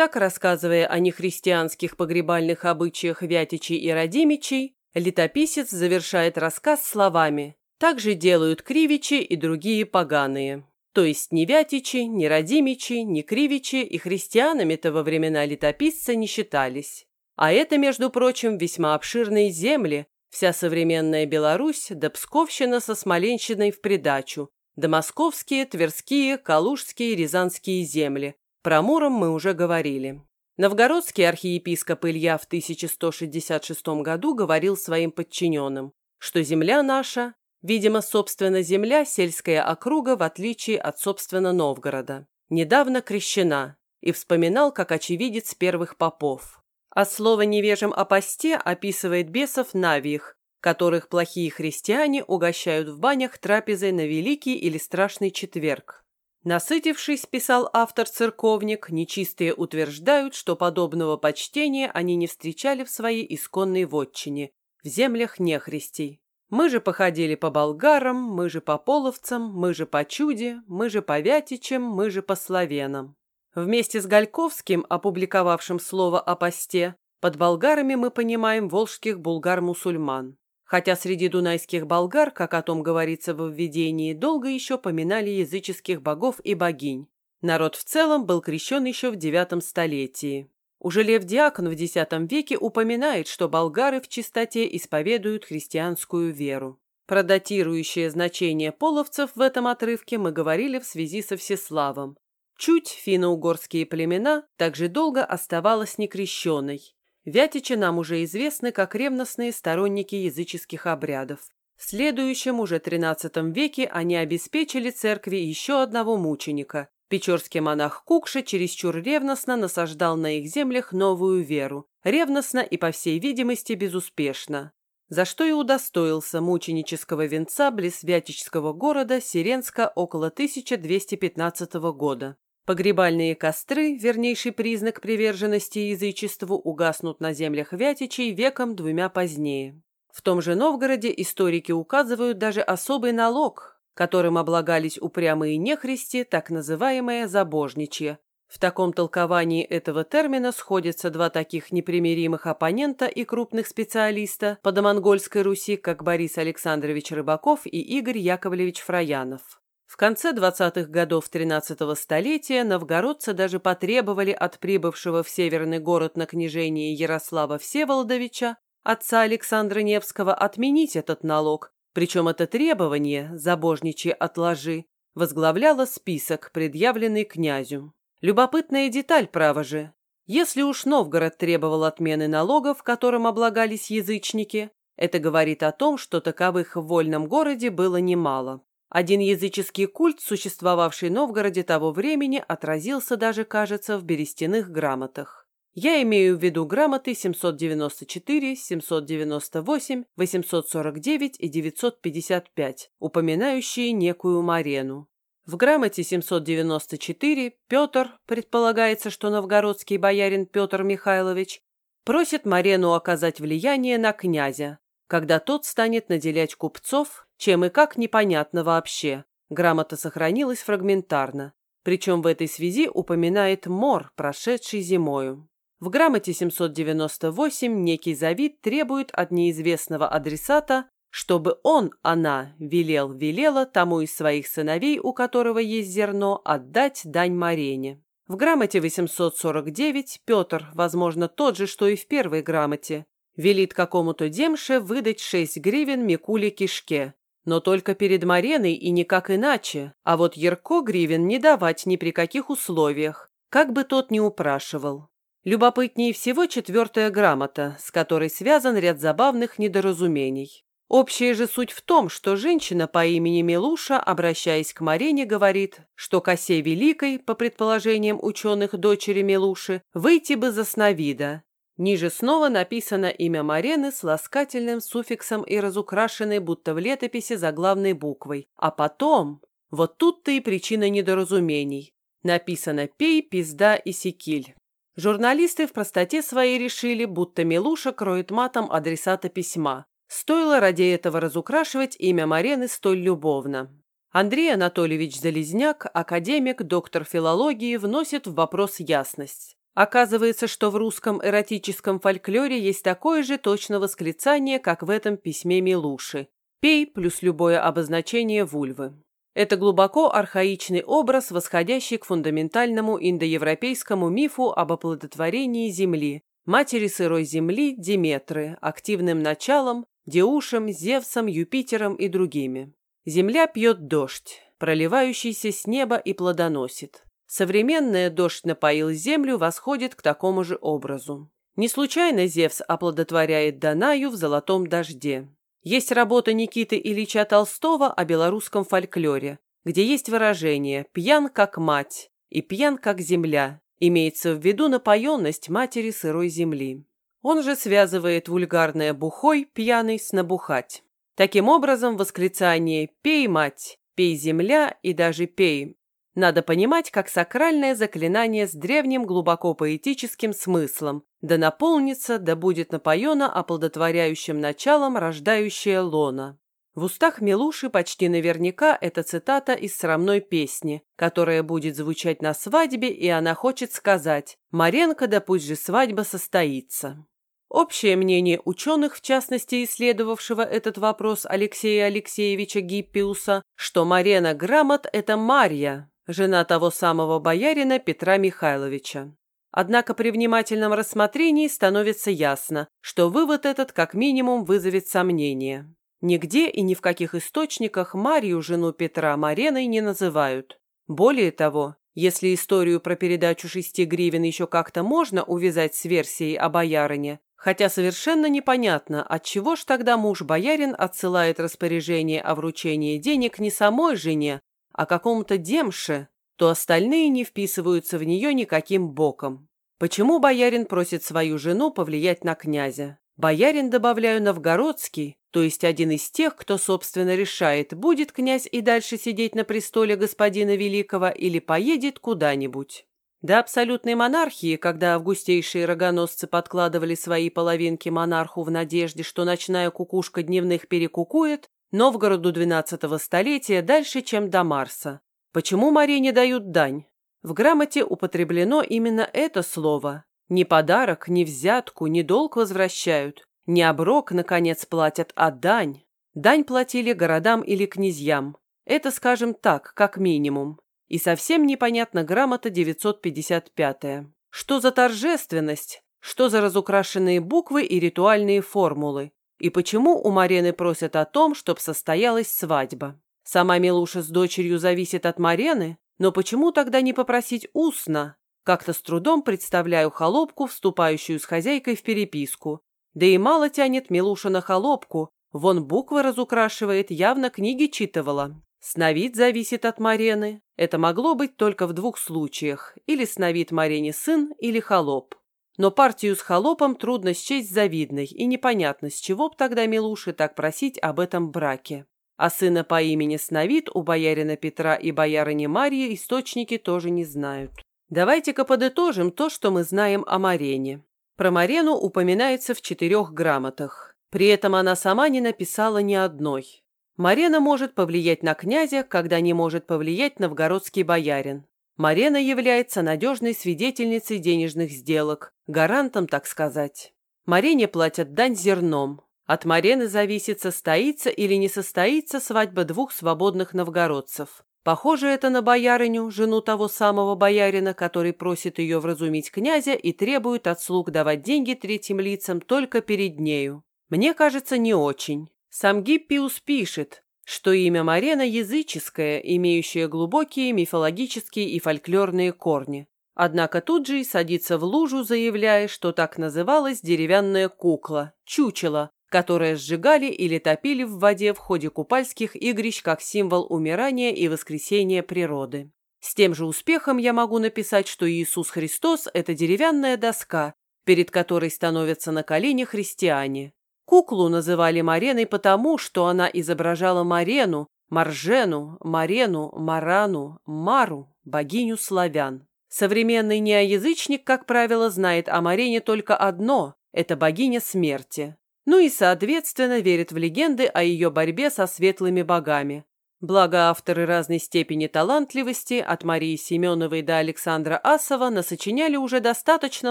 Так, рассказывая о нехристианских погребальных обычаях Вятичей и Радимичей, летописец завершает рассказ словами «Так же делают кривичи и другие поганые». То есть ни Вятичи, ни Радимичи, ни Кривичи и христианами-то во времена летописца не считались. А это, между прочим, весьма обширные земли, вся современная Беларусь да Псковщина со Смоленщиной в придачу, да московские, тверские, калужские, рязанские земли. Про Муром мы уже говорили. Новгородский архиепископ Илья в 1166 году говорил своим подчиненным, что земля наша, видимо, собственно, земля, сельская округа, в отличие от, собственно, Новгорода, недавно крещена, и вспоминал, как очевидец первых попов. А слово невежим о посте описывает бесов навиих, которых плохие христиане угощают в банях трапезой на Великий или Страшный Четверг. Насытившись, писал автор-церковник, нечистые утверждают, что подобного почтения они не встречали в своей исконной вотчине, в землях нехристей. Мы же походили по болгарам, мы же по половцам, мы же по чуде, мы же по вятичам, мы же по славянам. Вместе с Гальковским, опубликовавшим слово о посте, под болгарами мы понимаем волжских булгар-мусульман хотя среди дунайских болгар, как о том говорится в введении, долго еще поминали языческих богов и богинь. Народ в целом был крещен еще в IX столетии. Уже Лев Диакон в X веке упоминает, что болгары в чистоте исповедуют христианскую веру. Про датирующее значение половцев в этом отрывке мы говорили в связи со Всеславом. Чуть финно-угорские племена также долго оставалась некрещенной. Вятичи нам уже известны как ревностные сторонники языческих обрядов. В следующем, уже XIII веке, они обеспечили церкви еще одного мученика. Печорский монах Кукша чересчур ревностно насаждал на их землях новую веру. Ревностно и, по всей видимости, безуспешно. За что и удостоился мученического венца близ Вятичского города Сиренска около 1215 года. Погребальные костры, вернейший признак приверженности язычеству, угаснут на землях Вятичей веком двумя позднее. В том же Новгороде историки указывают даже особый налог, которым облагались упрямые нехристи, так называемое забожничье. В таком толковании этого термина сходятся два таких непримиримых оппонента и крупных специалиста по домонгольской Руси, как Борис Александрович Рыбаков и Игорь Яковлевич Фраянов. В конце 20-х годов 13-го столетия новгородцы даже потребовали от прибывшего в северный город на княжение Ярослава Всеволодовича, отца Александра Невского, отменить этот налог, причем это требование, забожничье отложи, возглавляло список, предъявленный князю. Любопытная деталь, право же. Если уж Новгород требовал отмены налогов, которым облагались язычники, это говорит о том, что таковых в вольном городе было немало. Один языческий культ, существовавший в Новгороде того времени, отразился даже, кажется, в берестяных грамотах. Я имею в виду грамоты 794, 798, 849 и 955, упоминающие некую Марену. В грамоте 794 Петр, предполагается, что новгородский боярин Петр Михайлович, просит Марену оказать влияние на князя, когда тот станет наделять купцов чем и как непонятно вообще. Грамота сохранилась фрагментарно. Причем в этой связи упоминает мор, прошедший зимою. В грамоте 798 некий Завид требует от неизвестного адресата, чтобы он, она, велел, велела тому из своих сыновей, у которого есть зерно, отдать дань Марене. В грамоте 849 Петр, возможно, тот же, что и в первой грамоте, велит какому-то демше выдать 6 гривен Микуле Кишке, но только перед Мареной и никак иначе, а вот Ярко Гривен не давать ни при каких условиях, как бы тот ни упрашивал. Любопытнее всего четвертая грамота, с которой связан ряд забавных недоразумений. Общая же суть в том, что женщина по имени Милуша, обращаясь к Марене, говорит, что косе Великой, по предположениям ученых дочери Милуши, выйти бы за Сновида, Ниже снова написано имя Марены с ласкательным суффиксом и разукрашенной, будто в летописи, заглавной буквой. А потом... Вот тут-то и причина недоразумений. Написано «пей», «пизда» и «секиль». Журналисты в простоте своей решили, будто Милуша кроет матом адресата письма. Стоило ради этого разукрашивать имя Марены столь любовно. Андрей Анатольевич Залезняк, академик, доктор филологии, вносит в вопрос ясность. Оказывается, что в русском эротическом фольклоре есть такое же точно восклицание, как в этом письме Милуши. «Пей» плюс любое обозначение вульвы. Это глубоко архаичный образ, восходящий к фундаментальному индоевропейскому мифу об оплодотворении Земли, матери сырой Земли Диметры, активным началом, Деушем, Зевсом, Юпитером и другими. Земля пьет дождь, проливающийся с неба и плодоносит. Современная «Дождь напоил землю» восходит к такому же образу. Не случайно Зевс оплодотворяет Данаю в «Золотом дожде». Есть работа Никиты Ильича Толстого о белорусском фольклоре, где есть выражение «пьян как мать» и «пьян как земля». Имеется в виду напоенность матери сырой земли. Он же связывает вульгарное «бухой» пьяный с «набухать». Таким образом, восклицание «пей, мать», «пей, земля» и даже «пей» Надо понимать как сакральное заклинание с древним глубоко поэтическим смыслом, да наполнится, да будет напоена оплодотворяющим началом рождающая лона. В устах Милуши почти наверняка это цитата из срамной песни, которая будет звучать на свадьбе, и она хочет сказать «Маренко, да пусть же свадьба состоится». Общее мнение ученых, в частности исследовавшего этот вопрос Алексея Алексеевича Гиппиуса, что Марена Грамот – это Марья, жена того самого боярина Петра Михайловича. Однако при внимательном рассмотрении становится ясно, что вывод этот как минимум вызовет сомнения. Нигде и ни в каких источниках Марию, жену Петра, Мареной не называют. Более того, если историю про передачу шести гривен еще как-то можно увязать с версией о боярине, хотя совершенно непонятно, отчего ж тогда муж-боярин отсылает распоряжение о вручении денег не самой жене, о каком-то демше, то остальные не вписываются в нее никаким боком. Почему боярин просит свою жену повлиять на князя? Боярин, добавляю, новгородский, то есть один из тех, кто, собственно, решает, будет князь и дальше сидеть на престоле господина Великого или поедет куда-нибудь. До абсолютной монархии, когда августейшие рогоносцы подкладывали свои половинки монарху в надежде, что ночная кукушка дневных перекукует, Новгороду XII столетия дальше, чем до Марса. Почему Марине дают дань? В грамоте употреблено именно это слово. Ни подарок, ни взятку, ни долг возвращают. Ни оброк, наконец, платят, а дань. Дань платили городам или князьям. Это, скажем так, как минимум. И совсем непонятно грамота 955 -я. Что за торжественность? Что за разукрашенные буквы и ритуальные формулы? И почему у Марены просят о том, чтобы состоялась свадьба? Сама Милуша с дочерью зависит от Марены, но почему тогда не попросить устно? Как-то с трудом представляю холопку, вступающую с хозяйкой в переписку. Да и мало тянет Милуша на холопку, вон буквы разукрашивает, явно книги читывала. Сновид зависит от Марены. Это могло быть только в двух случаях. Или сновид Марене сын, или холоп. Но партию с холопом трудно счесть завидной, и непонятно, с чего б тогда Милуши так просить об этом браке. А сына по имени Сновид у боярина Петра и боярыни Марии источники тоже не знают. Давайте-ка подытожим то, что мы знаем о Марене. Про Марену упоминается в четырех грамотах. При этом она сама не написала ни одной. Марена может повлиять на князя, когда не может повлиять новгородский боярин. Марена является надежной свидетельницей денежных сделок, гарантом, так сказать. Марене платят дань зерном. От Марены зависит, состоится или не состоится свадьба двух свободных новгородцев. Похоже это на боярыню, жену того самого боярина, который просит ее вразумить князя и требует от слуг давать деньги третьим лицам только перед нею. Мне кажется, не очень. Сам Гиппиус пишет, что имя Марена языческое, имеющее глубокие мифологические и фольклорные корни. Однако тут же и садится в лужу, заявляя, что так называлась деревянная кукла, чучело, которое сжигали или топили в воде в ходе купальских игрищ как символ умирания и воскресения природы. С тем же успехом я могу написать, что Иисус Христос – это деревянная доска, перед которой становятся на колени христиане. Куклу называли Мареной потому, что она изображала Марену, Маржену, Марену, Марану, Мару, богиню славян. Современный неоязычник, как правило, знает о Марене только одно – это богиня смерти. Ну и, соответственно, верит в легенды о ее борьбе со светлыми богами. Благо авторы разной степени талантливости, от Марии Семеновой до Александра Асова, насочиняли уже достаточно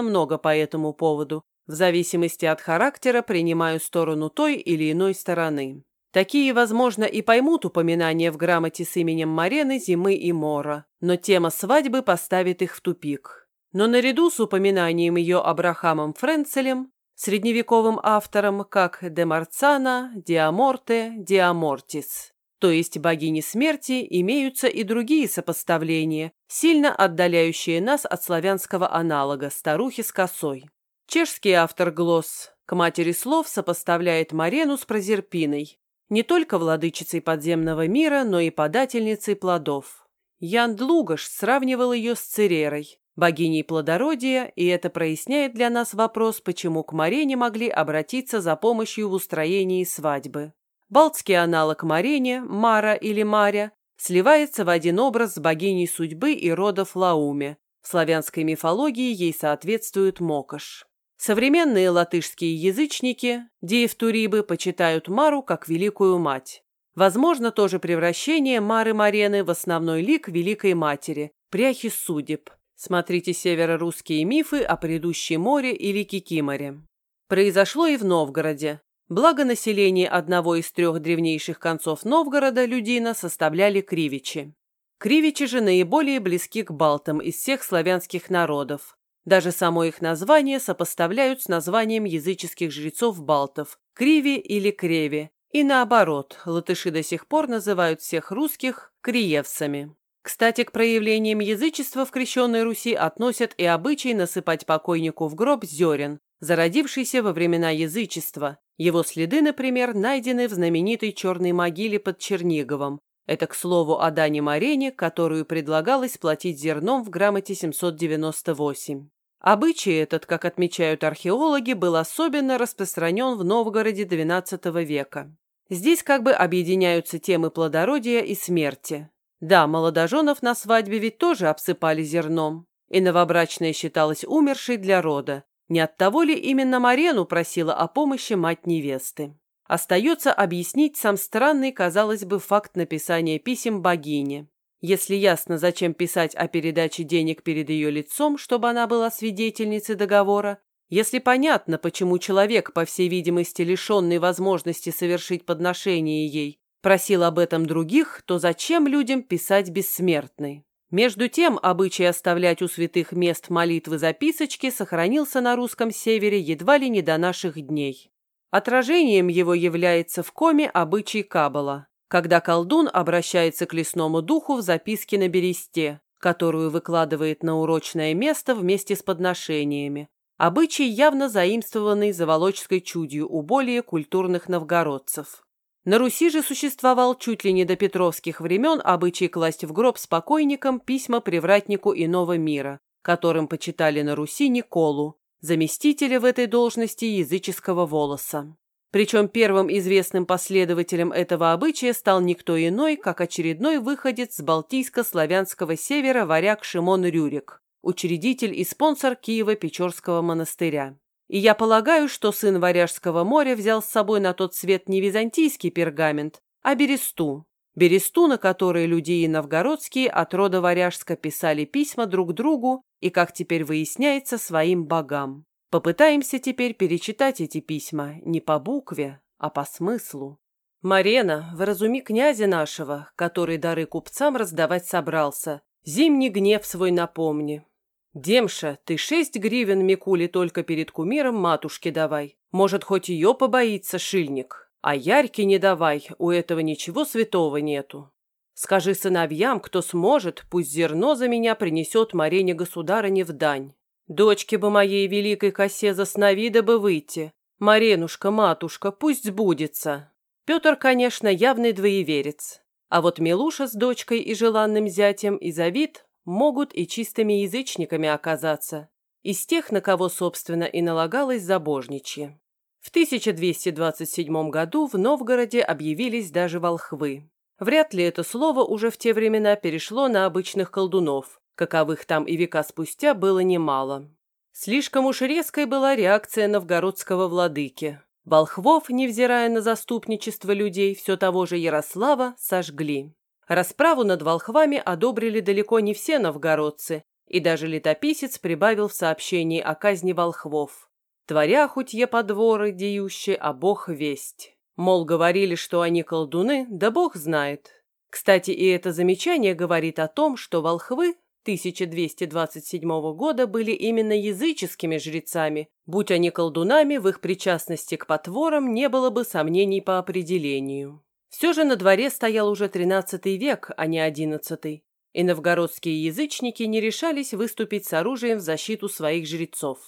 много по этому поводу. В зависимости от характера принимаю сторону той или иной стороны. Такие, возможно, и поймут упоминание в грамоте с именем Марены, Зимы и Мора, но тема свадьбы поставит их в тупик. Но наряду с упоминанием ее Абрахамом Френцелем, средневековым автором, как Демарцана, Диаморте, Диамортис, то есть богини смерти, имеются и другие сопоставления, сильно отдаляющие нас от славянского аналога старухи с косой. Чешский автор Глосс к матери слов сопоставляет Марену с Прозерпиной, не только владычицей подземного мира, но и подательницей плодов. Ян Длугаш сравнивал ее с Церерой, богиней плодородия, и это проясняет для нас вопрос, почему к Марене могли обратиться за помощью в устроении свадьбы. Балтский аналог Марене, Мара или Маря, сливается в один образ с богиней судьбы и рода Флауме. В славянской мифологии ей соответствует Мокош. Современные латышские язычники, диевтурибы, почитают Мару как великую мать. Возможно тоже превращение Мары Марены в основной лик Великой Матери, пряхи судеб. Смотрите северо-русские мифы о предыдущей море или Кикиморе. Произошло и в Новгороде. Благо население одного из трех древнейших концов Новгорода, Людина, составляли кривичи. Кривичи же наиболее близки к балтам из всех славянских народов. Даже само их название сопоставляют с названием языческих жрецов балтов – Криви или Креви. И наоборот, латыши до сих пор называют всех русских криевцами. Кстати, к проявлениям язычества в крещенной Руси относят и обычай насыпать покойнику в гроб зерен, зародившийся во времена язычества. Его следы, например, найдены в знаменитой черной могиле под Черниговом, это, к слову, о Дане Марене, которую предлагалось платить зерном в грамоте 798. Обычай этот, как отмечают археологи, был особенно распространен в Новгороде XII века. Здесь как бы объединяются темы плодородия и смерти. Да, молодоженов на свадьбе ведь тоже обсыпали зерном, и новобрачная считалась умершей для рода. Не от того ли именно Марену просила о помощи мать невесты? Остается объяснить сам странный, казалось бы, факт написания писем богине. Если ясно, зачем писать о передаче денег перед ее лицом, чтобы она была свидетельницей договора, если понятно, почему человек, по всей видимости, лишенный возможности совершить подношение ей, просил об этом других, то зачем людям писать бессмертный? Между тем, обычай оставлять у святых мест молитвы записочки сохранился на русском севере едва ли не до наших дней. Отражением его является в коме обычай Каббала, когда колдун обращается к лесному духу в записке на бересте, которую выкладывает на урочное место вместе с подношениями. Обычай явно заимствованный заволочской чудью у более культурных новгородцев. На Руси же существовал чуть ли не до петровских времен обычай класть в гроб с покойником письма привратнику иного мира, которым почитали на Руси Николу, заместителя в этой должности языческого волоса. Причем первым известным последователем этого обычая стал никто иной, как очередной выходец с Балтийско-славянского севера варяг Шимон Рюрик, учредитель и спонсор Киева-Печорского монастыря. И я полагаю, что сын Варяжского моря взял с собой на тот свет не византийский пергамент, а бересту. Бересту, на которой люди и новгородские от рода Варяжска писали письма друг другу и, как теперь выясняется, своим богам. Попытаемся теперь перечитать эти письма не по букве, а по смыслу. «Марена, вразуми князя нашего, который дары купцам раздавать собрался. Зимний гнев свой напомни. Демша, ты шесть гривен Микуле только перед кумиром матушке давай. Может, хоть ее побоится шильник. А Ярьке не давай, у этого ничего святого нету. Скажи сыновьям, кто сможет, пусть зерно за меня принесет Марине государыне в дань. Дочке бы моей великой косе за сновида бы выйти. Маренушка, матушка, пусть сбудется. Петр, конечно, явный двоеверец. А вот Милуша с дочкой и желанным зятем и Завид могут и чистыми язычниками оказаться. Из тех, на кого, собственно, и налагалось забожничье. В 1227 году в Новгороде объявились даже волхвы. Вряд ли это слово уже в те времена перешло на обычных колдунов, каковых там и века спустя было немало. Слишком уж резкой была реакция новгородского владыки. Волхвов, невзирая на заступничество людей, все того же Ярослава, сожгли. Расправу над волхвами одобрили далеко не все новгородцы, и даже летописец прибавил в сообщении о казни волхвов. «Творя хутье подворы, деющие, а бог весть». Мол, говорили, что они колдуны, да бог знает. Кстати, и это замечание говорит о том, что волхвы 1227 года были именно языческими жрецами. Будь они колдунами, в их причастности к потворам не было бы сомнений по определению. Все же на дворе стоял уже XIII век, а не XI, и новгородские язычники не решались выступить с оружием в защиту своих жрецов.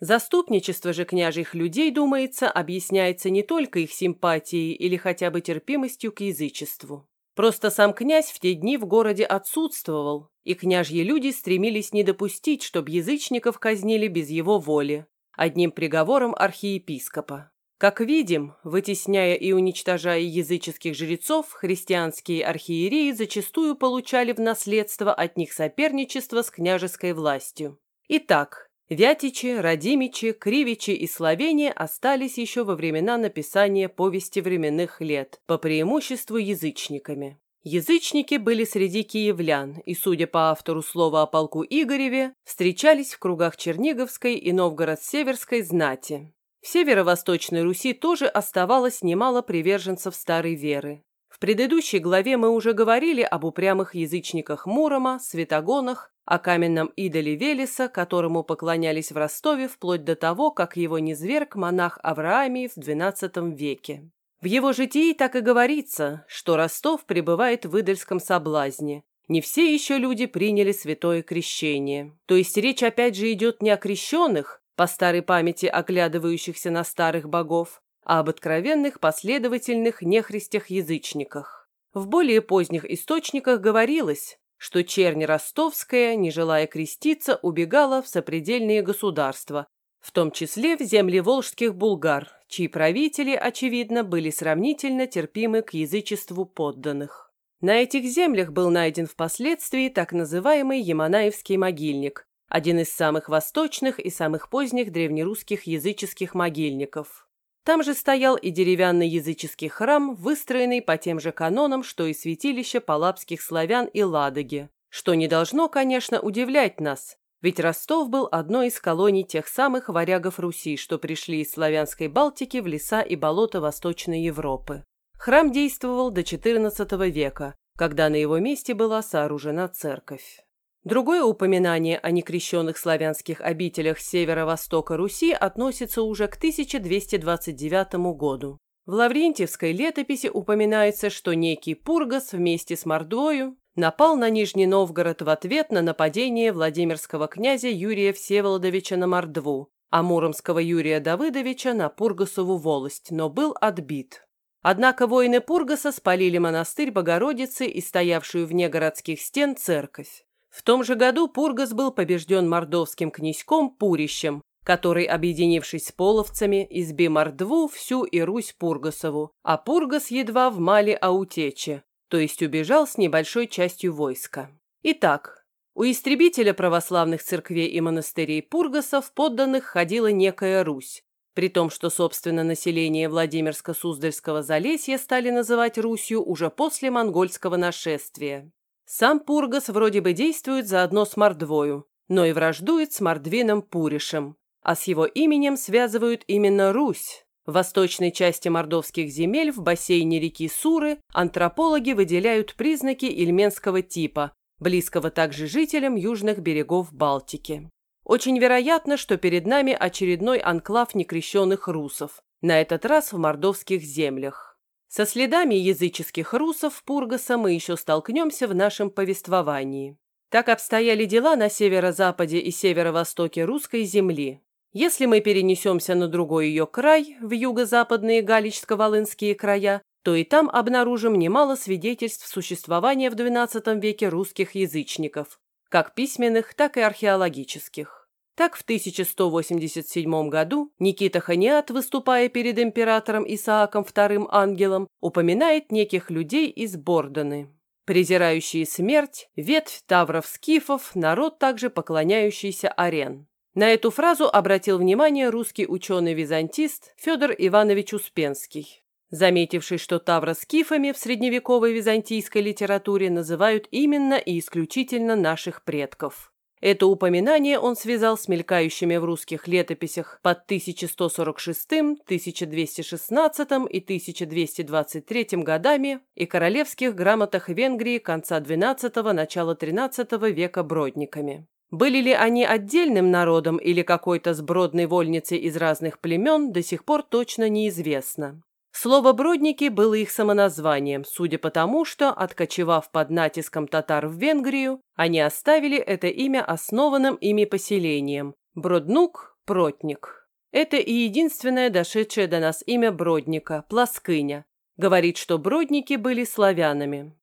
Заступничество же княжьих людей, думается, объясняется не только их симпатией или хотя бы терпимостью к язычеству. Просто сам князь в те дни в городе отсутствовал, и княжьи люди стремились не допустить, чтобы язычников казнили без его воли, одним приговором архиепископа. Как видим, вытесняя и уничтожая языческих жрецов, христианские архиереи зачастую получали в наследство от них соперничество с княжеской властью. Итак, Вятичи, Радимичи, Кривичи и Словения остались еще во времена написания повести временных лет, по преимуществу язычниками. Язычники были среди киевлян и, судя по автору слова о полку Игореве, встречались в кругах Черниговской и Новгород-Северской знати. В северо-восточной Руси тоже оставалось немало приверженцев старой веры. В предыдущей главе мы уже говорили об упрямых язычниках Мурома, Святогонах, о каменном идоле Велеса, которому поклонялись в Ростове вплоть до того, как его низверг монах Авраамий в XII веке. В его житии так и говорится, что Ростов пребывает в идольском соблазне. Не все еще люди приняли святое крещение. То есть речь опять же идет не о крещенных, по старой памяти оглядывающихся на старых богов, а об откровенных последовательных нехристях-язычниках. В более поздних источниках говорилось, что чернь ростовская, не желая креститься, убегала в сопредельные государства, в том числе в земли волжских булгар, чьи правители, очевидно, были сравнительно терпимы к язычеству подданных. На этих землях был найден впоследствии так называемый Яманаевский могильник, один из самых восточных и самых поздних древнерусских языческих могильников. Там же стоял и деревянный языческий храм, выстроенный по тем же канонам, что и святилище палапских славян и Ладоги, что не должно, конечно, удивлять нас, ведь Ростов был одной из колоний тех самых варягов Руси, что пришли из славянской Балтики в леса и болота Восточной Европы. Храм действовал до XIV века, когда на его месте была сооружена церковь. Другое упоминание о некрещенных славянских обителях северо-востока Руси относится уже к 1229 году. В Лаврентьевской летописи упоминается, что некий Пургас вместе с Мордвою напал на Нижний Новгород в ответ на нападение Владимирского князя Юрия Всеволодовича на Мордву, а Муромского Юрия Давыдовича на Пургасову волость, но был отбит. Однако воины Пургаса спалили монастырь Богородицы и стоявшую вне городских стен церковь. В том же году Пургас был побежден мордовским князьком Пурищем, который, объединившись с половцами, изби Мордву всю и Русь Пургасову, а Пургас едва в Мали Аутече, то есть убежал с небольшой частью войска. Итак, у истребителя православных церквей и монастырей Пургасов подданных ходила некая Русь, при том, что, собственно, население Владимирско-Суздальского Залесья стали называть Русью уже после монгольского нашествия. Сам Пургас вроде бы действует заодно с Мордвою, но и враждует с Мордвином Пуришем, а с его именем связывают именно Русь. В восточной части мордовских земель в бассейне реки Суры антропологи выделяют признаки ильменского типа, близкого также жителям южных берегов Балтики. Очень вероятно, что перед нами очередной анклав некрещенных русов, на этот раз в мордовских землях. Со следами языческих русов Пургаса мы еще столкнемся в нашем повествовании. Так обстояли дела на северо-западе и северо-востоке русской земли. Если мы перенесемся на другой ее край, в юго-западные Галичско-Волынские края, то и там обнаружим немало свидетельств существования в XII веке русских язычников, как письменных, так и археологических. Так в 1187 году Никита Ханиат, выступая перед императором Исааком II Ангелом, упоминает неких людей из Бордоны. Презирающие смерть, ветвь тавров-скифов, народ, также поклоняющийся арен. На эту фразу обратил внимание русский ученый-византист Федор Иванович Успенский. заметивший, что Тавра скифами в средневековой византийской литературе называют именно и исключительно наших предков. Это упоминание он связал с мелькающими в русских летописях под 1146, 1216 и 1223 годами и королевских грамотах Венгрии конца XII – начала XIII века бродниками. Были ли они отдельным народом или какой-то сбродной вольницей из разных племен, до сих пор точно неизвестно. Слово «бродники» было их самоназванием, судя по тому, что, откочевав под натиском татар в Венгрию, они оставили это имя основанным ими поселением – Броднук – Протник. Это и единственное дошедшее до нас имя Бродника – Плоскыня. Говорит, что Бродники были славянами.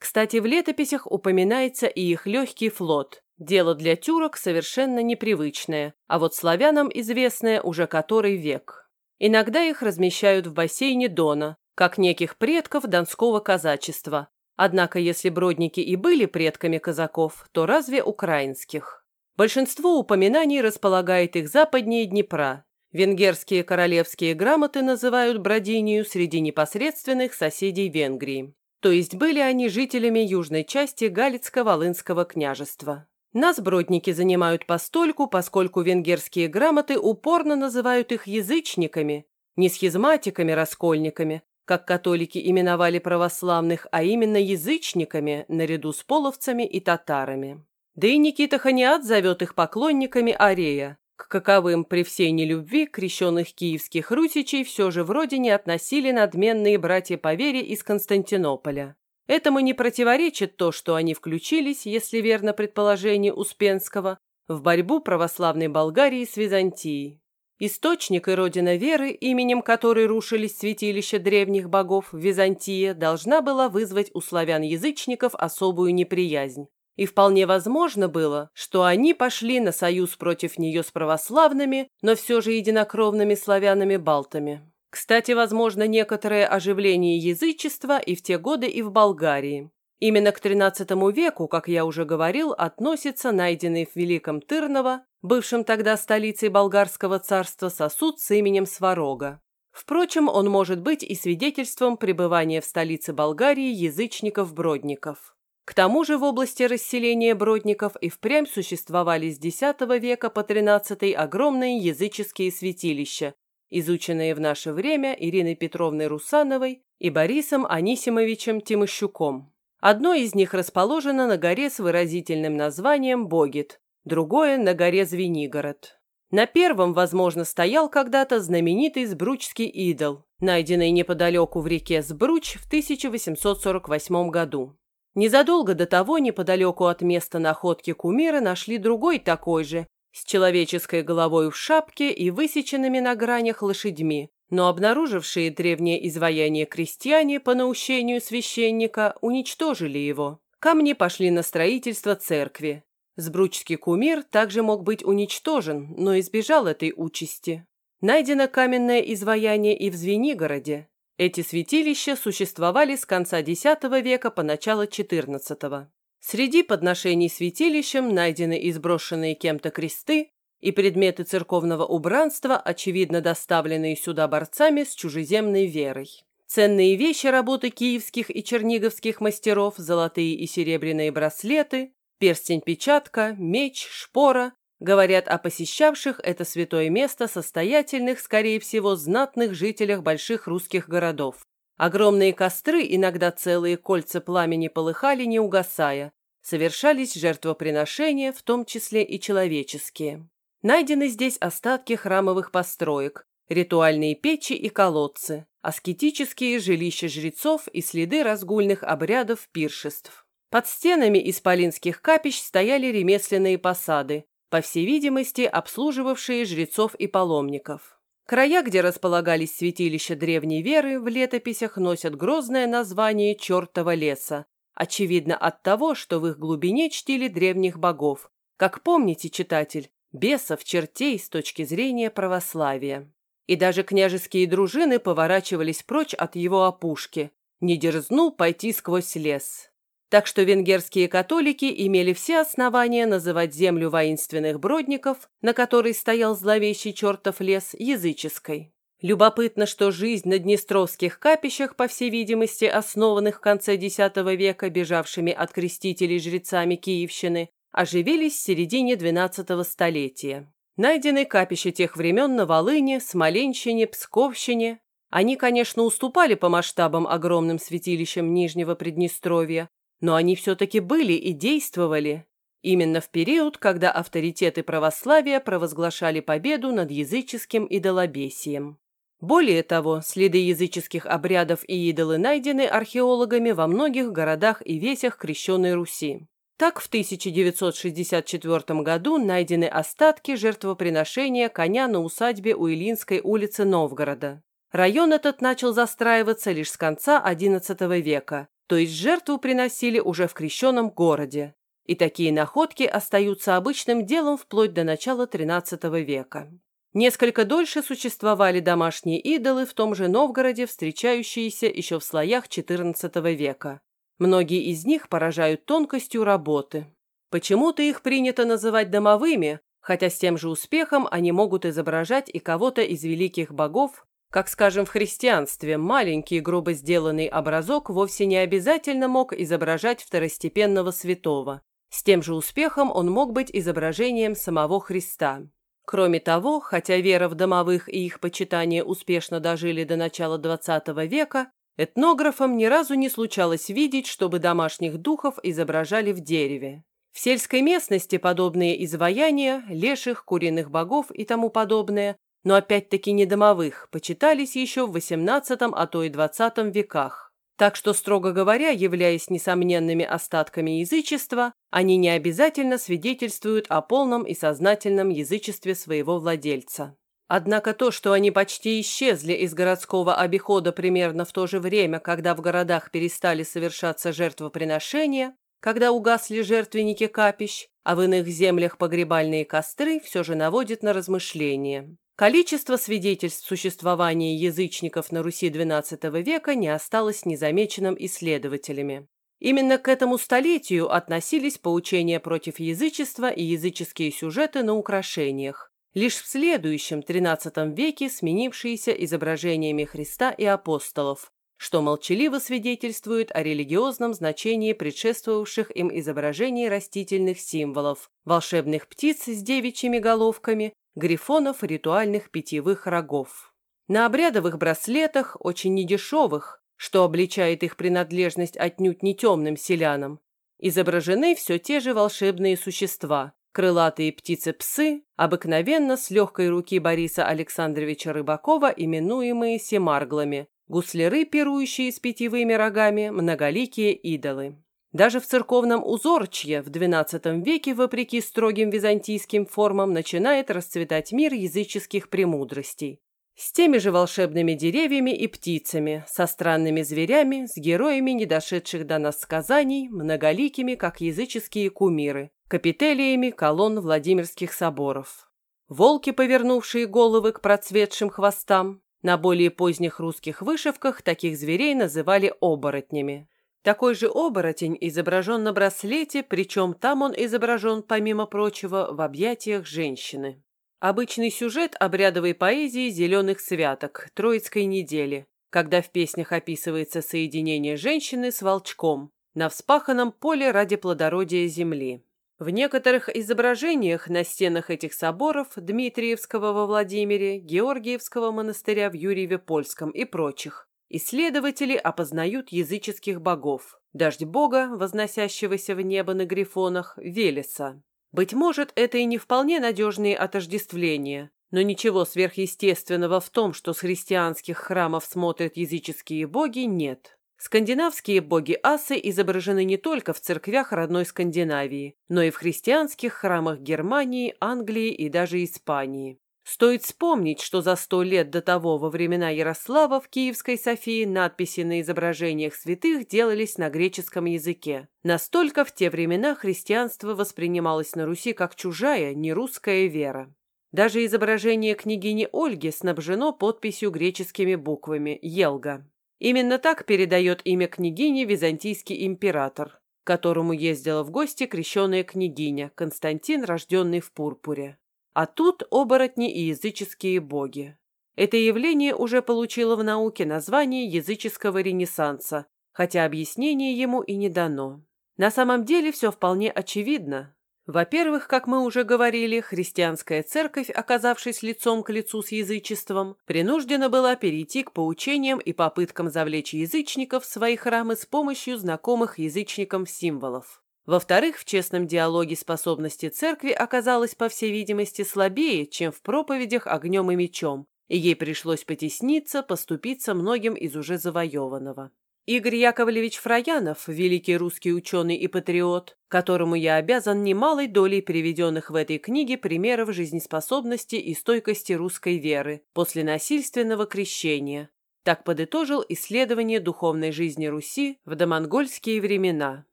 Кстати, в летописях упоминается и их легкий флот. Дело для тюрок совершенно непривычное, а вот славянам известное уже который век. Иногда их размещают в бассейне Дона, как неких предков донского казачества. Однако, если бродники и были предками казаков, то разве украинских? Большинство упоминаний располагает их западнее Днепра. Венгерские королевские грамоты называют Бродинию среди непосредственных соседей Венгрии. То есть были они жителями южной части Галицко-Волынского княжества. Нас бродники занимают постольку, поскольку венгерские грамоты упорно называют их язычниками, не схизматиками-раскольниками, как католики именовали православных, а именно язычниками, наряду с половцами и татарами. Да и Никита Ханиат зовет их поклонниками Арея, к каковым при всей нелюбви крещенных киевских русичей все же вроде не относили надменные братья по вере из Константинополя. Этому не противоречит то, что они включились, если верно предположение Успенского, в борьбу православной Болгарии с Византией. Источник и родина веры, именем которой рушились святилища древних богов, Византия, должна была вызвать у славян-язычников особую неприязнь. И вполне возможно было, что они пошли на союз против нее с православными, но все же единокровными славянами-балтами. Кстати, возможно некоторое оживление язычества и в те годы, и в Болгарии. Именно к XIII веку, как я уже говорил, относится найденный в Великом Тырново, бывшем тогда столицей болгарского царства, сосуд с именем Сварога. Впрочем, он может быть и свидетельством пребывания в столице Болгарии язычников-бродников. К тому же в области расселения бродников и впрямь существовали с X века по XIII огромные языческие святилища, изученные в наше время Ириной Петровной Русановой и Борисом Анисимовичем Тимощуком. Одно из них расположено на горе с выразительным названием Богит, другое – на горе Звенигород. На первом, возможно, стоял когда-то знаменитый Сбручский идол, найденный неподалеку в реке Сбруч в 1848 году. Незадолго до того, неподалеку от места находки кумира, нашли другой такой же, с человеческой головой в шапке и высеченными на гранях лошадьми, но обнаружившие древнее изваяние крестьяне по наущению священника уничтожили его. Камни пошли на строительство церкви. Сбручский кумир также мог быть уничтожен, но избежал этой участи. Найдено каменное изваяние и в Звенигороде. Эти святилища существовали с конца X века по начало XIV. Среди подношений святилищем найдены и сброшенные кем-то кресты и предметы церковного убранства, очевидно доставленные сюда борцами с чужеземной верой. Ценные вещи работы киевских и черниговских мастеров, золотые и серебряные браслеты, перстень-печатка, меч, шпора, говорят о посещавших это святое место состоятельных, скорее всего, знатных жителях больших русских городов. Огромные костры, иногда целые кольца пламени полыхали, не угасая, совершались жертвоприношения, в том числе и человеческие. Найдены здесь остатки храмовых построек, ритуальные печи и колодцы, аскетические жилища жрецов и следы разгульных обрядов пиршеств. Под стенами исполинских капищ стояли ремесленные посады, по всей видимости, обслуживавшие жрецов и паломников. Края, где располагались святилища древней веры, в летописях носят грозное название «Чертова леса», Очевидно от того, что в их глубине чтили древних богов. Как помните, читатель, бесов, чертей с точки зрения православия. И даже княжеские дружины поворачивались прочь от его опушки. Не дерзнул пойти сквозь лес. Так что венгерские католики имели все основания называть землю воинственных бродников, на которой стоял зловещий чертов лес, языческой. Любопытно, что жизнь на Днестровских капищах, по всей видимости, основанных в конце X века бежавшими от крестителей жрецами Киевщины, оживились в середине XII столетия. Найдены капища тех времен на Волыне, Смоленщине, Псковщине. Они, конечно, уступали по масштабам огромным святилищам Нижнего Приднестровья, но они все-таки были и действовали. Именно в период, когда авторитеты православия провозглашали победу над языческим идолобесием. Более того, следы языческих обрядов и идолы найдены археологами во многих городах и весях крещенной Руси. Так, в 1964 году найдены остатки жертвоприношения коня на усадьбе у Илинской улицы Новгорода. Район этот начал застраиваться лишь с конца XI века, то есть жертву приносили уже в крещенном городе. И такие находки остаются обычным делом вплоть до начала XIII века. Несколько дольше существовали домашние идолы в том же Новгороде, встречающиеся еще в слоях XIV века. Многие из них поражают тонкостью работы. Почему-то их принято называть домовыми, хотя с тем же успехом они могут изображать и кого-то из великих богов, как, скажем, в христианстве маленький грубо сделанный образок вовсе не обязательно мог изображать второстепенного святого. С тем же успехом он мог быть изображением самого Христа. Кроме того, хотя вера в домовых и их почитание успешно дожили до начала XX века, этнографам ни разу не случалось видеть, чтобы домашних духов изображали в дереве. В сельской местности подобные изваяния, леших, куриных богов и тому подобное, но опять-таки не домовых, почитались еще в XVIII, а то и XX веках. Так что, строго говоря, являясь несомненными остатками язычества, они не обязательно свидетельствуют о полном и сознательном язычестве своего владельца. Однако то, что они почти исчезли из городского обихода примерно в то же время, когда в городах перестали совершаться жертвоприношения, когда угасли жертвенники капищ, а в иных землях погребальные костры, все же наводит на размышления. Количество свидетельств существования язычников на Руси XII века не осталось незамеченным исследователями. Именно к этому столетию относились поучения против язычества и языческие сюжеты на украшениях, лишь в следующем XIII веке сменившиеся изображениями Христа и апостолов, что молчаливо свидетельствует о религиозном значении предшествовавших им изображений растительных символов, волшебных птиц с девичьими головками грифонов ритуальных питьевых рогов. На обрядовых браслетах, очень недешевых, что обличает их принадлежность отнюдь не темным селянам, изображены все те же волшебные существа, крылатые птицы-псы, обыкновенно с легкой руки Бориса Александровича Рыбакова, именуемые семарглами, гусляры, пирующие с питьевыми рогами, многоликие идолы. Даже в церковном узорчье в XII веке, вопреки строгим византийским формам, начинает расцветать мир языческих премудростей. С теми же волшебными деревьями и птицами, со странными зверями, с героями недошедших до нас сказаний, многоликими, как языческие кумиры, капителиями колонн Владимирских соборов. Волки, повернувшие головы к процветшим хвостам, на более поздних русских вышивках таких зверей называли оборотнями. Такой же оборотень изображен на браслете, причем там он изображен, помимо прочего, в объятиях женщины. Обычный сюжет обрядовой поэзии «Зеленых святок» Троицкой недели, когда в песнях описывается соединение женщины с волчком на вспаханном поле ради плодородия земли. В некоторых изображениях на стенах этих соборов Дмитриевского во Владимире, Георгиевского монастыря в Юрьеве-Польском и прочих Исследователи опознают языческих богов. Дождь бога, возносящегося в небо на грифонах, Велеса. Быть может, это и не вполне надежные отождествления, но ничего сверхъестественного в том, что с христианских храмов смотрят языческие боги, нет. Скандинавские боги-асы изображены не только в церквях родной Скандинавии, но и в христианских храмах Германии, Англии и даже Испании. Стоит вспомнить, что за сто лет до того, во времена Ярослава в Киевской Софии, надписи на изображениях святых делались на греческом языке. Настолько в те времена христианство воспринималось на Руси как чужая, нерусская вера. Даже изображение княгини Ольги снабжено подписью греческими буквами «Елга». Именно так передает имя княгини византийский император, которому ездила в гости крещенная княгиня Константин, рожденный в Пурпуре. А тут оборотни и языческие боги. Это явление уже получило в науке название языческого ренессанса, хотя объяснение ему и не дано. На самом деле все вполне очевидно. Во-первых, как мы уже говорили, христианская церковь, оказавшись лицом к лицу с язычеством, принуждена была перейти к поучениям и попыткам завлечь язычников в свои храмы с помощью знакомых язычникам символов. Во-вторых, в честном диалоге способности церкви оказалась, по всей видимости, слабее, чем в проповедях огнем и мечом, и ей пришлось потесниться, поступиться многим из уже завоеванного. Игорь Яковлевич Фраянов, великий русский ученый и патриот, которому я обязан немалой долей приведенных в этой книге примеров жизнеспособности и стойкости русской веры после насильственного крещения, так подытожил исследование духовной жизни Руси в домонгольские времена.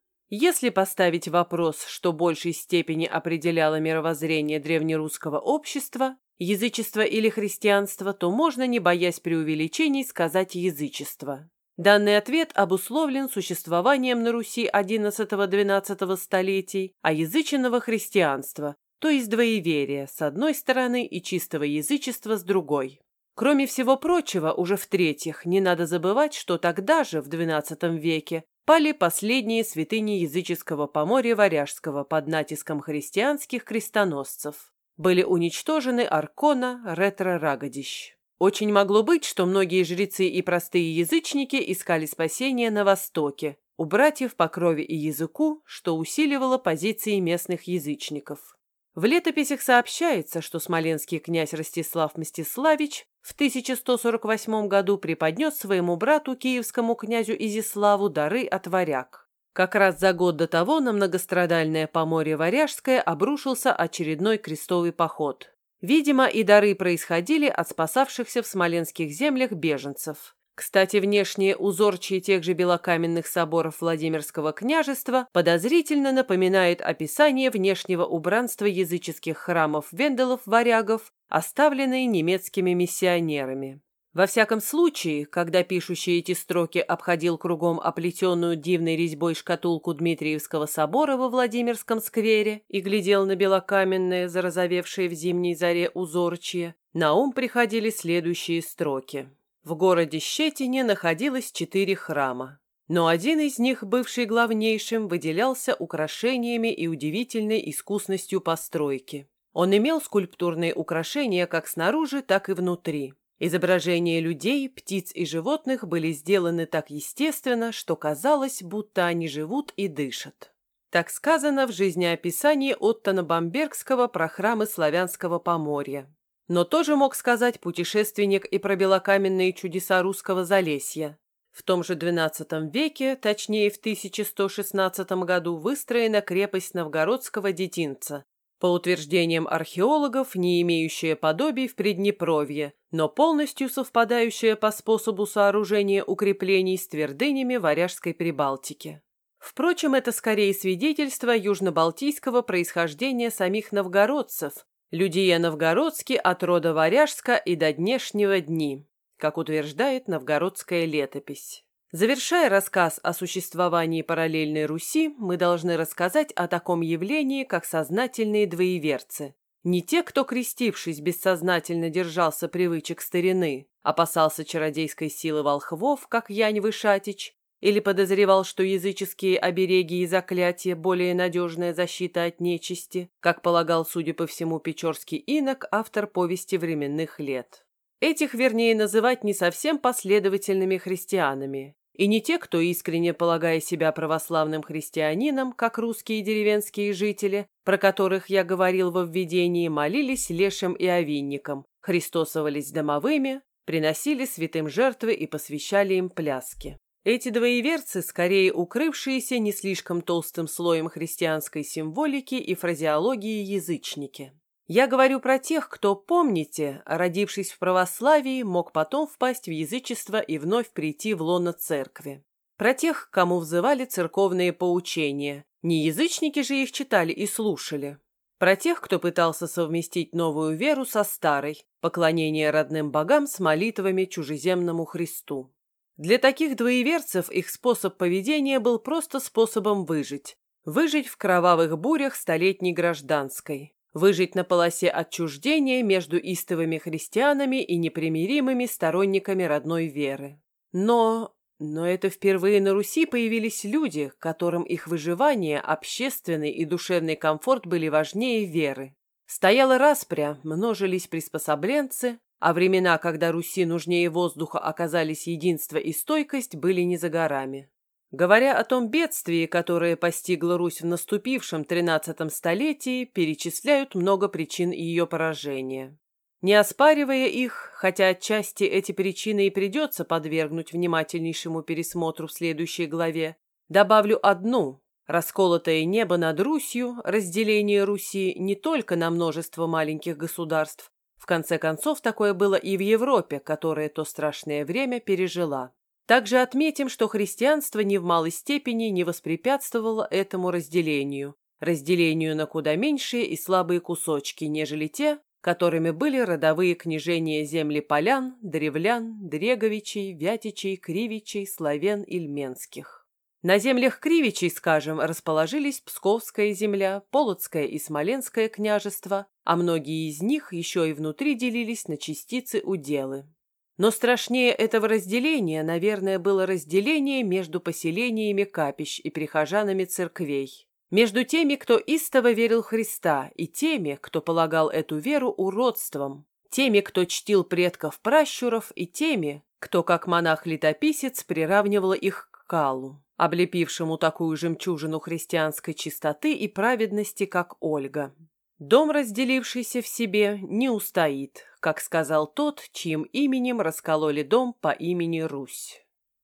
Если поставить вопрос, что большей степени определяло мировоззрение древнерусского общества, язычество или христианство, то можно, не боясь преувеличений, сказать язычество. Данный ответ обусловлен существованием на Руси XI-XII столетий оязыченного христианства, то есть двоеверия с одной стороны и чистого язычества с другой. Кроме всего прочего, уже в-третьих, не надо забывать, что тогда же, в XII веке, пали последние святыни языческого поморья Варяжского под натиском христианских крестоносцев. Были уничтожены Аркона, Ретро-Рагодищ. Очень могло быть, что многие жрецы и простые язычники искали спасения на Востоке, у братьев по крови и языку, что усиливало позиции местных язычников. В летописях сообщается, что смоленский князь Ростислав Мстиславич в 1148 году преподнес своему брату, киевскому князю Изиславу, дары от варяг. Как раз за год до того на многострадальное поморье Варяжское обрушился очередной крестовый поход. Видимо, и дары происходили от спасавшихся в смоленских землях беженцев. Кстати, внешние узорчие тех же белокаменных соборов Владимирского княжества подозрительно напоминает описание внешнего убранства языческих храмов венделов-варягов, оставленные немецкими миссионерами. Во всяком случае, когда пишущий эти строки обходил кругом оплетенную дивной резьбой шкатулку Дмитриевского собора во Владимирском сквере и глядел на белокаменное, зарозовевшее в зимней заре узорчье, на ум приходили следующие строки. В городе Щетине находилось четыре храма. Но один из них, бывший главнейшим, выделялся украшениями и удивительной искусностью постройки. Он имел скульптурные украшения как снаружи, так и внутри. Изображения людей, птиц и животных были сделаны так естественно, что казалось, будто они живут и дышат. Так сказано в жизнеописании Оттона Бамбергского про храмы славянского поморья. Но тоже мог сказать путешественник и про белокаменные чудеса русского Залесья. В том же XII веке, точнее в 1116 году, выстроена крепость новгородского детинца, по утверждениям археологов, не имеющая подобий в Приднепровье, но полностью совпадающая по способу сооружения укреплений с твердынями Варяжской Прибалтики. Впрочем, это скорее свидетельство южно-балтийского происхождения самих новгородцев, людей новгородски от рода Варяжска и до днешнего дни, как утверждает новгородская летопись. Завершая рассказ о существовании параллельной Руси, мы должны рассказать о таком явлении, как сознательные двоеверцы. Не те, кто, крестившись, бессознательно держался привычек старины, опасался чародейской силы волхвов, как Янь Вышатич, или подозревал, что языческие обереги и заклятия – более надежная защита от нечисти, как полагал, судя по всему, печорский инок, автор повести временных лет. Этих, вернее, называть не совсем последовательными христианами. И не те, кто, искренне полагая себя православным христианином, как русские деревенские жители, про которых я говорил во введении, молились лешим и овинникам, христосовались домовыми, приносили святым жертвы и посвящали им пляски. Эти двоеверцы, скорее укрывшиеся не слишком толстым слоем христианской символики и фразеологии язычники. Я говорю про тех, кто, помните, родившись в православии, мог потом впасть в язычество и вновь прийти в лоно церкви. Про тех, кому взывали церковные поучения. Не язычники же их читали и слушали. Про тех, кто пытался совместить новую веру со старой, поклонение родным богам с молитвами чужеземному Христу. Для таких двоеверцев их способ поведения был просто способом выжить. Выжить в кровавых бурях столетней гражданской выжить на полосе отчуждения между истовыми христианами и непримиримыми сторонниками родной веры. Но... но это впервые на Руси появились люди, которым их выживание, общественный и душевный комфорт были важнее веры. Стояла распря, множились приспособленцы, а времена, когда Руси нужнее воздуха оказались единство и стойкость, были не за горами. Говоря о том бедствии, которое постигло Русь в наступившем тринадцатом столетии, перечисляют много причин ее поражения. Не оспаривая их, хотя отчасти эти причины и придется подвергнуть внимательнейшему пересмотру в следующей главе, добавлю одну. Расколотое небо над Русью, разделение Руси не только на множество маленьких государств, в конце концов такое было и в Европе, которая то страшное время пережила. Также отметим, что христианство ни в малой степени не воспрепятствовало этому разделению, разделению на куда меньшие и слабые кусочки, нежели те, которыми были родовые княжения земли полян, древлян, дреговичей, вятичей, кривичей, славян и льменских. На землях Кривичей, скажем, расположились Псковская земля, Полоцкое и Смоленское княжество, а многие из них еще и внутри делились на частицы уделы. Но страшнее этого разделения, наверное, было разделение между поселениями капищ и прихожанами церквей. Между теми, кто истово верил Христа, и теми, кто полагал эту веру уродством. Теми, кто чтил предков пращуров, и теми, кто, как монах-летописец, приравнивал их к калу, облепившему такую жемчужину христианской чистоты и праведности, как Ольга. Дом, разделившийся в себе, не устоит, как сказал тот, чьим именем раскололи дом по имени Русь.